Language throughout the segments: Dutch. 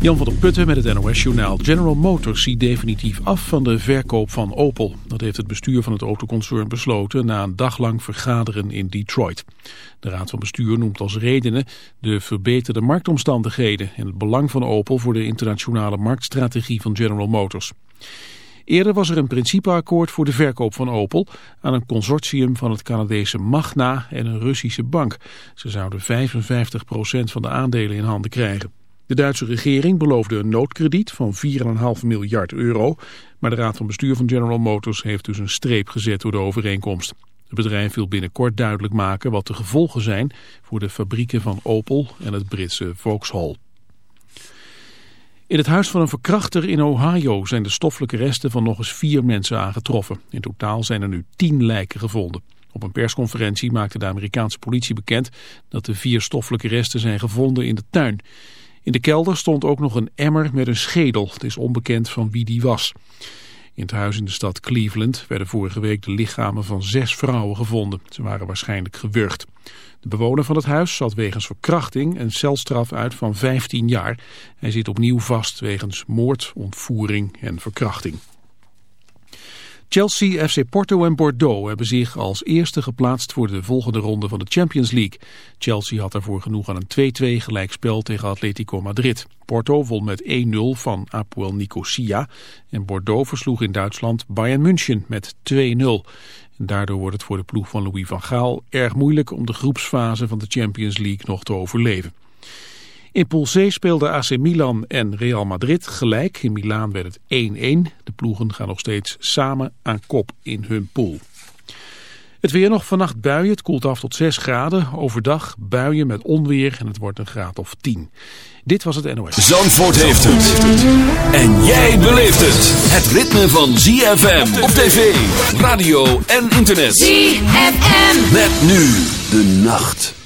Jan van der Putten met het NOS-journaal. General Motors ziet definitief af van de verkoop van Opel. Dat heeft het bestuur van het autoconcern besloten na een daglang vergaderen in Detroit. De raad van bestuur noemt als redenen de verbeterde marktomstandigheden... en het belang van Opel voor de internationale marktstrategie van General Motors. Eerder was er een principeakkoord voor de verkoop van Opel aan een consortium van het Canadese Magna en een Russische bank. Ze zouden 55% van de aandelen in handen krijgen. De Duitse regering beloofde een noodkrediet van 4,5 miljard euro, maar de raad van bestuur van General Motors heeft dus een streep gezet door de overeenkomst. Het bedrijf wil binnenkort duidelijk maken wat de gevolgen zijn voor de fabrieken van Opel en het Britse Vauxhall. In het huis van een verkrachter in Ohio zijn de stoffelijke resten van nog eens vier mensen aangetroffen. In totaal zijn er nu tien lijken gevonden. Op een persconferentie maakte de Amerikaanse politie bekend dat de vier stoffelijke resten zijn gevonden in de tuin. In de kelder stond ook nog een emmer met een schedel. Het is onbekend van wie die was. In het huis in de stad Cleveland werden vorige week de lichamen van zes vrouwen gevonden. Ze waren waarschijnlijk gewurgd. De bewoner van het huis zat wegens verkrachting een celstraf uit van 15 jaar. Hij zit opnieuw vast wegens moord, ontvoering en verkrachting. Chelsea, FC Porto en Bordeaux hebben zich als eerste geplaatst voor de volgende ronde van de Champions League. Chelsea had daarvoor genoeg aan een 2-2 gelijkspel tegen Atletico Madrid. Porto won met 1-0 van Apoel Nicosia en Bordeaux versloeg in Duitsland Bayern München met 2-0. Daardoor wordt het voor de ploeg van Louis van Gaal erg moeilijk om de groepsfase van de Champions League nog te overleven. In Pool C speelden AC Milan en Real Madrid gelijk. In Milaan werd het 1-1. De ploegen gaan nog steeds samen aan kop in hun pool. Het weer nog vannacht buien. Het koelt af tot 6 graden. Overdag buien met onweer en het wordt een graad of 10. Dit was het NOS. Zandvoort heeft het. En jij beleeft het. Het ritme van ZFM op tv, radio en internet. ZFM. Met nu de nacht.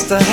just a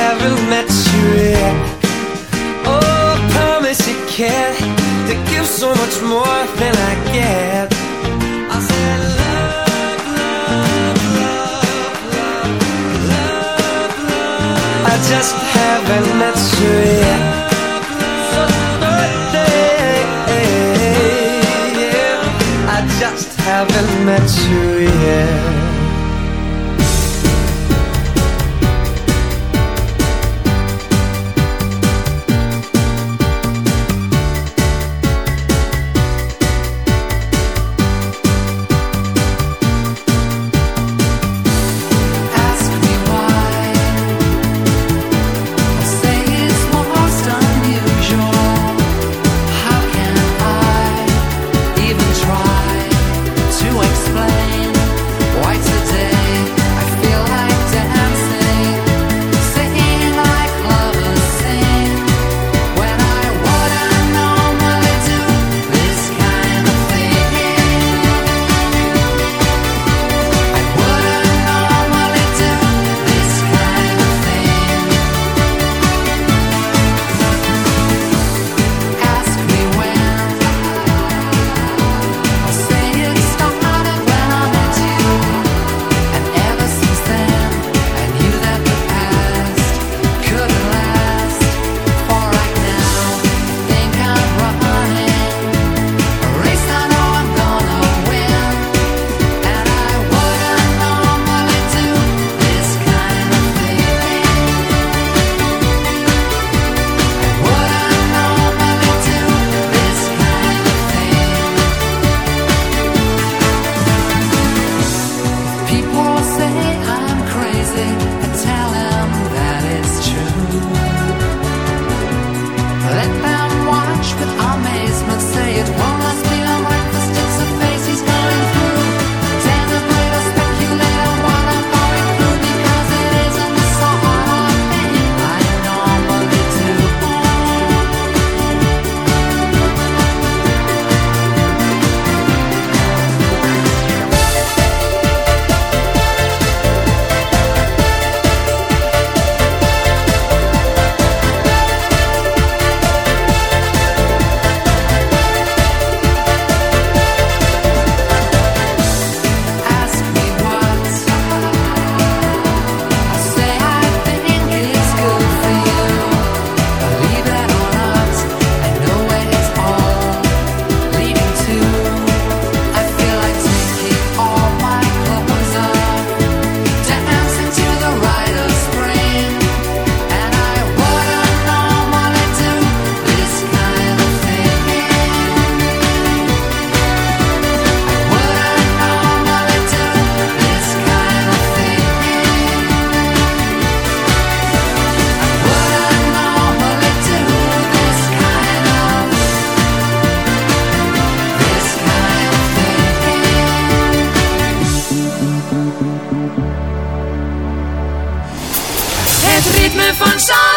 fun song.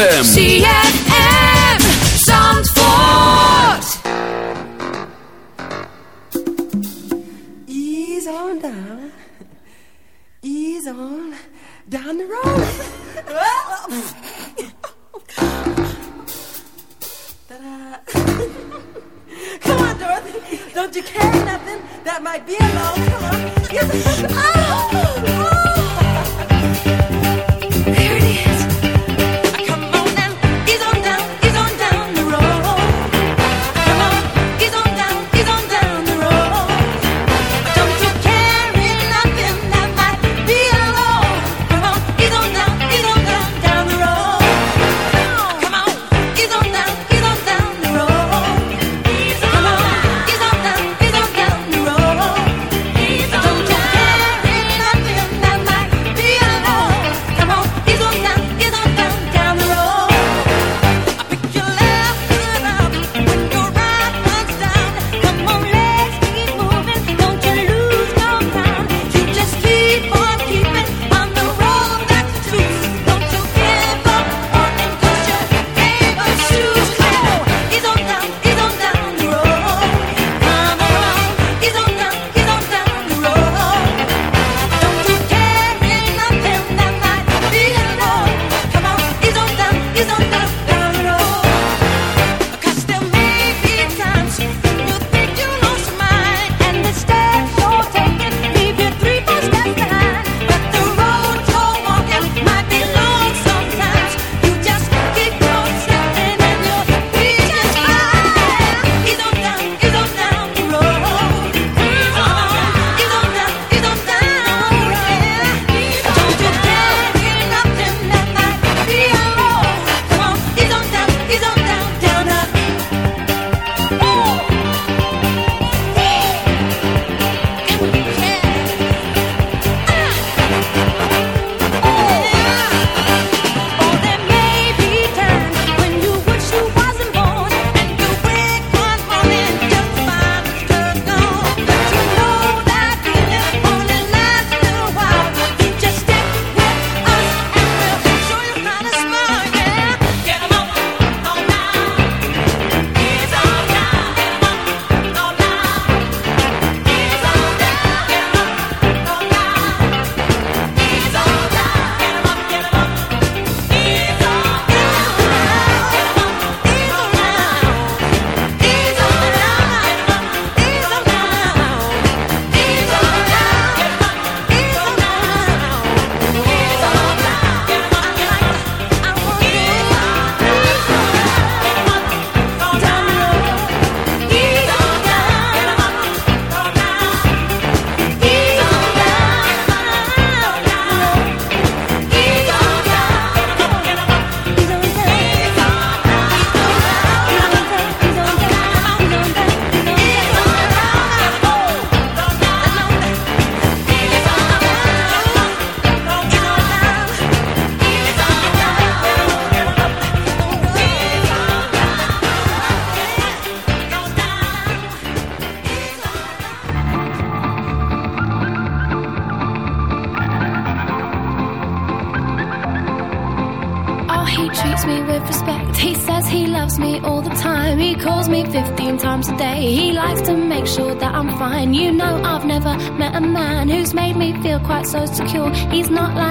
See. so secure. He's not like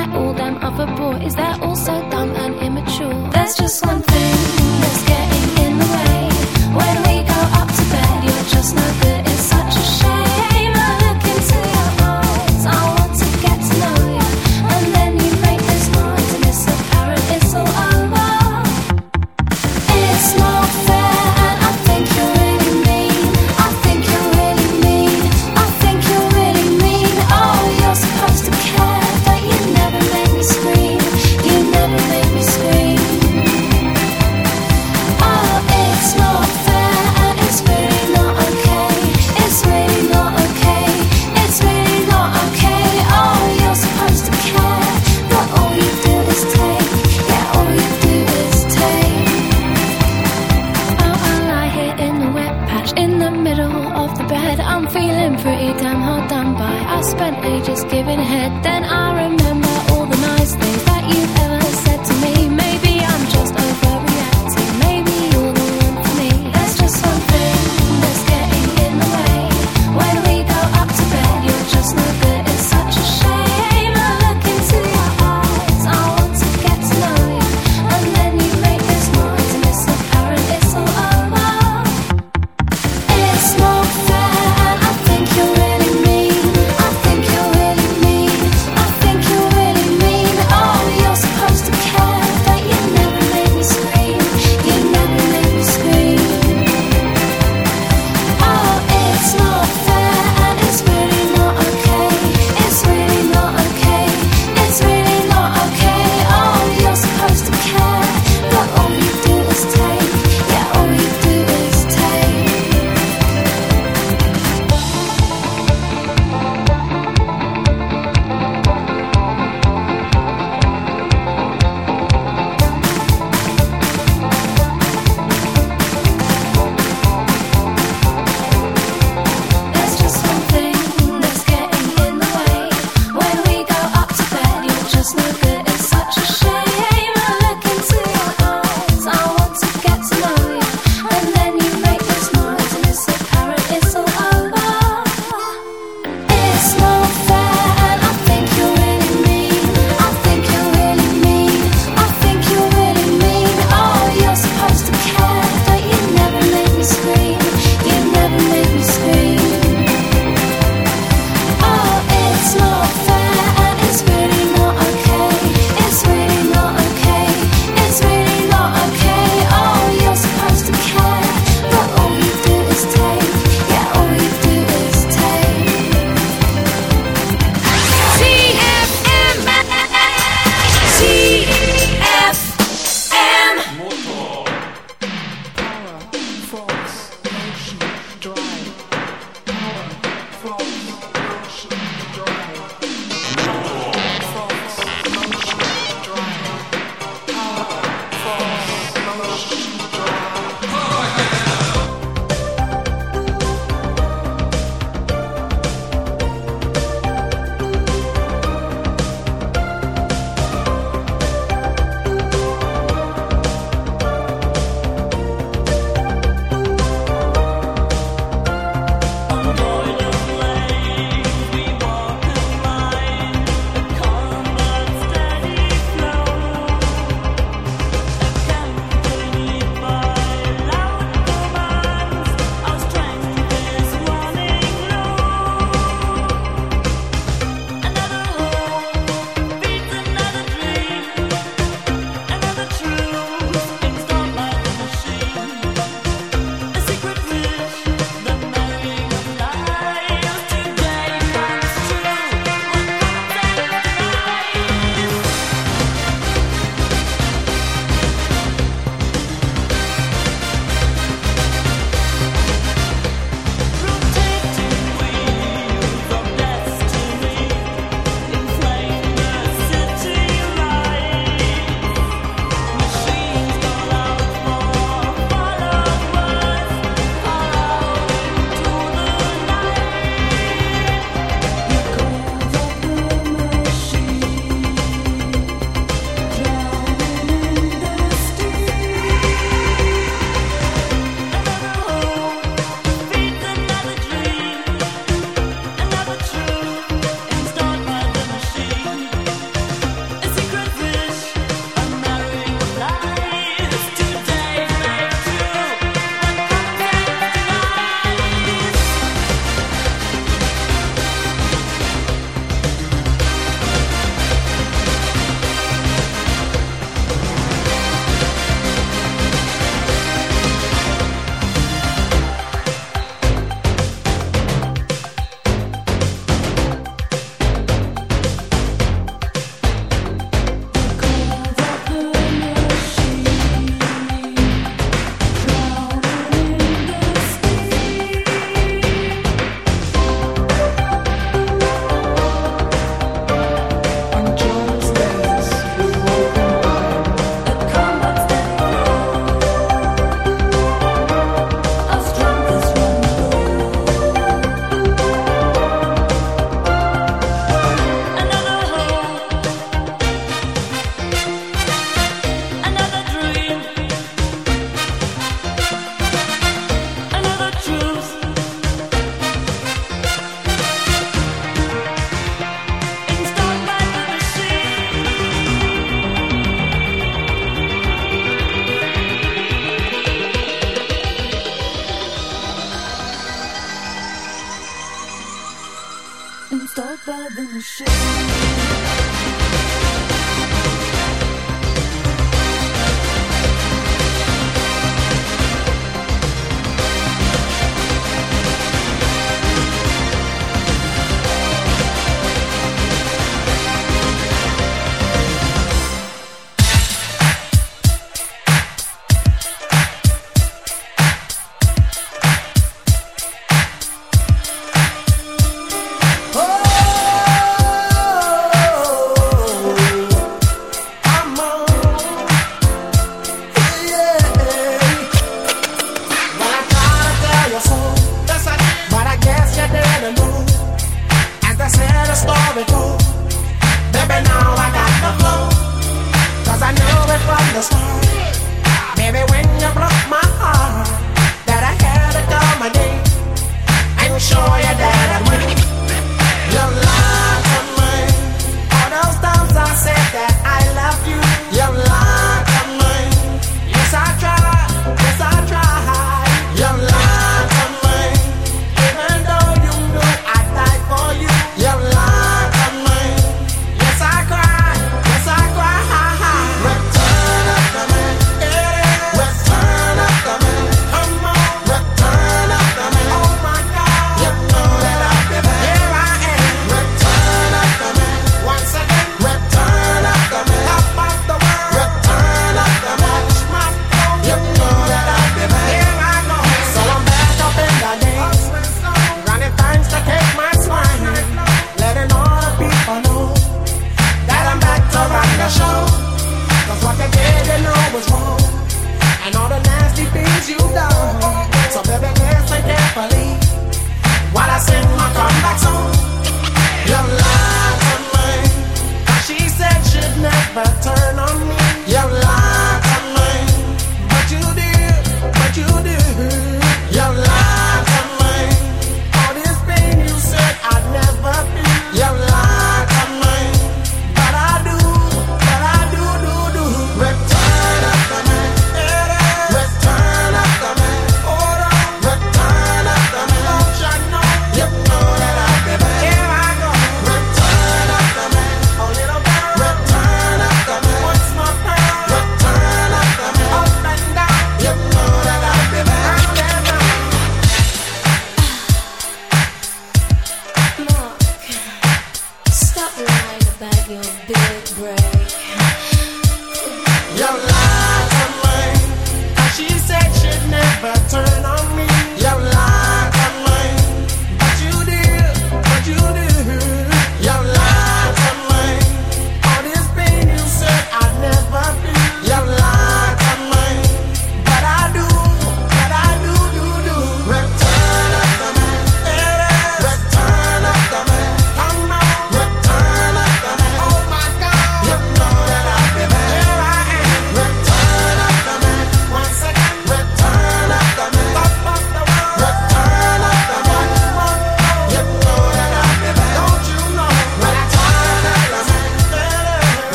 when ages giving head, then Installed by the machine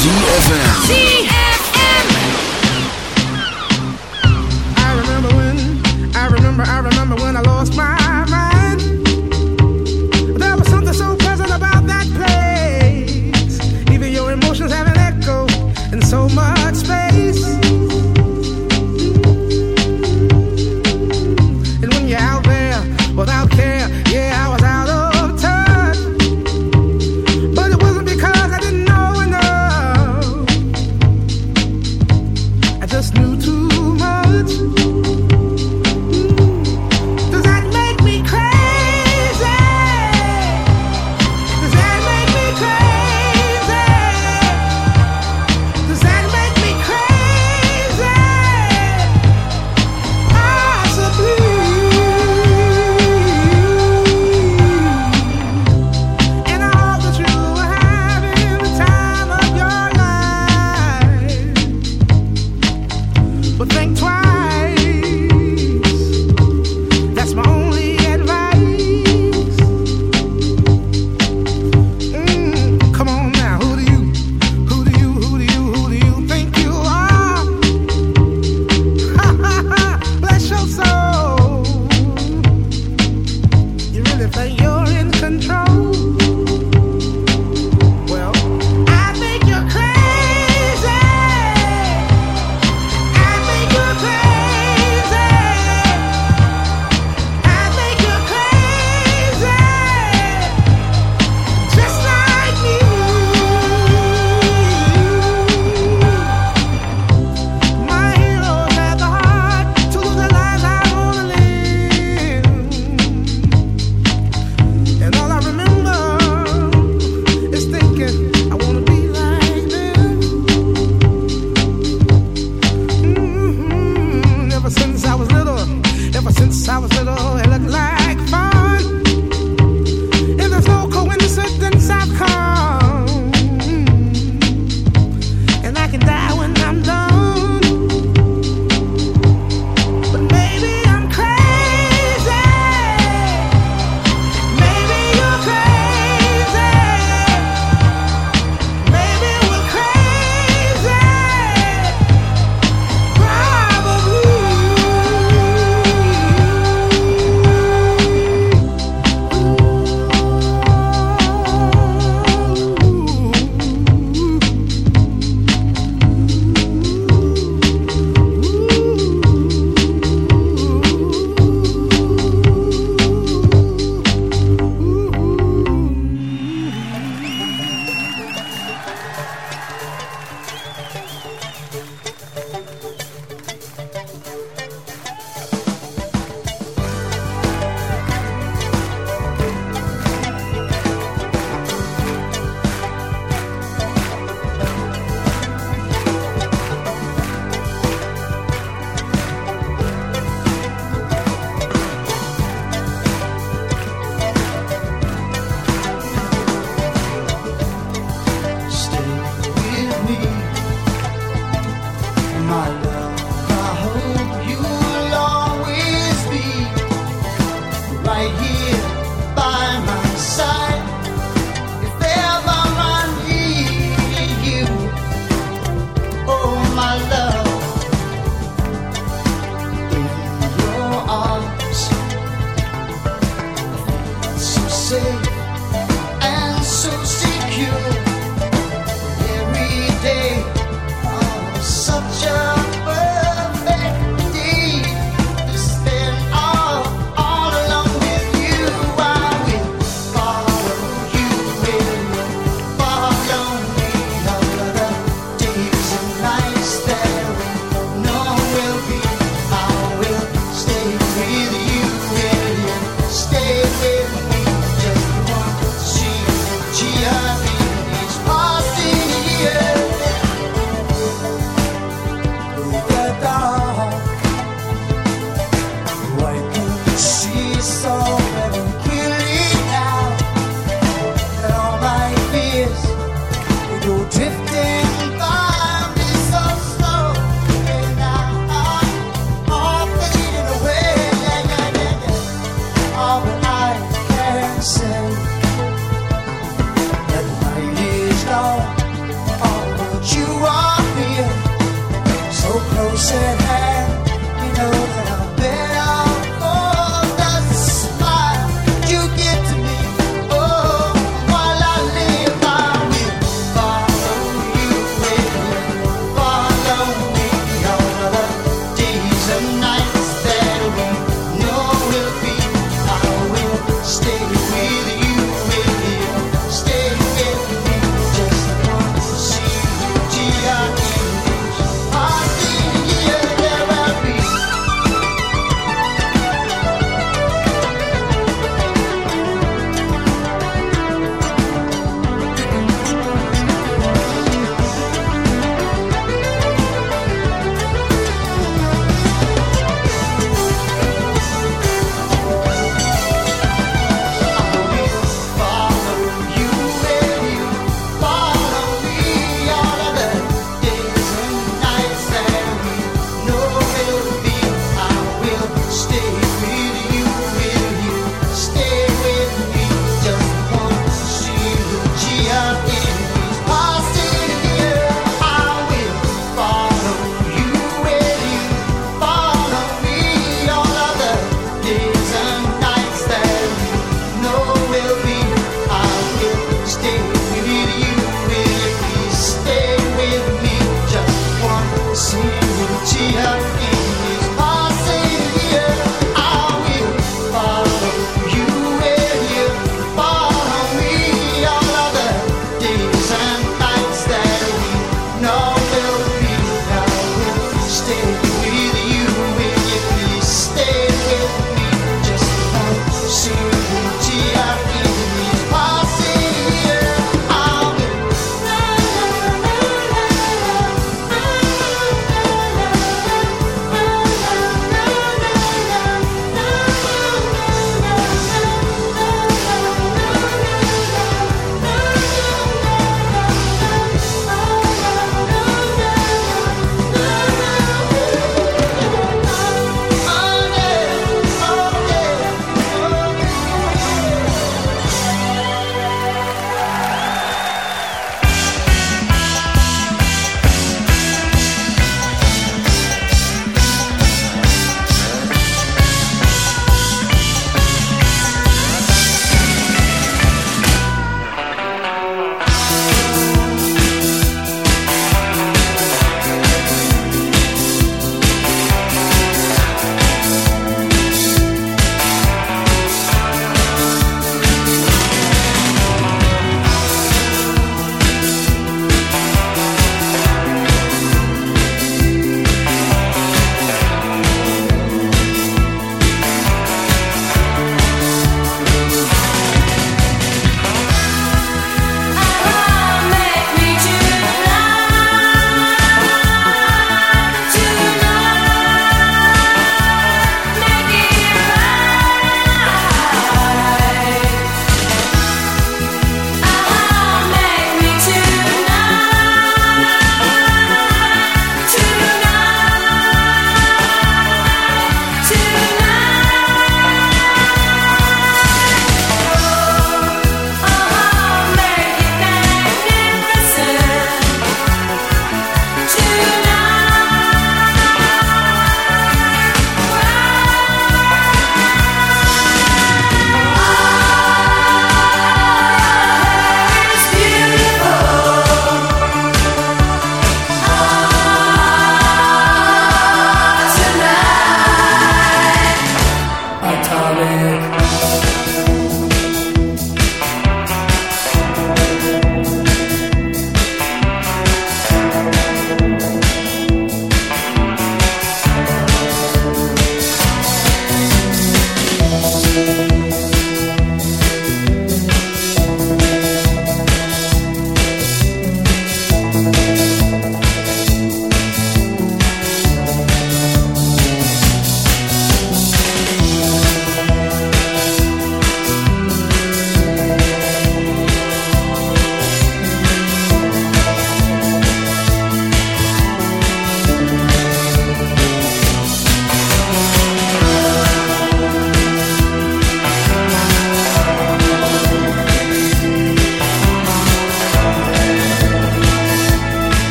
ZFM.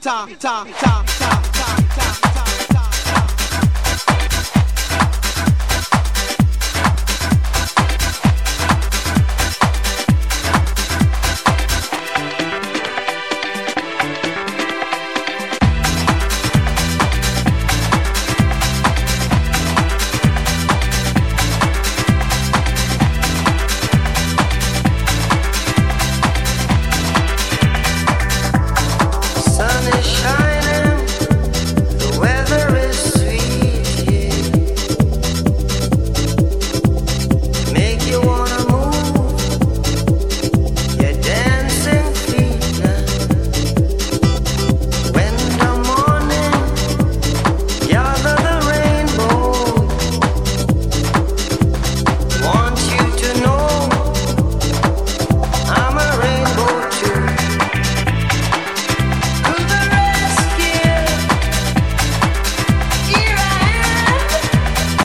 Ta ta ta.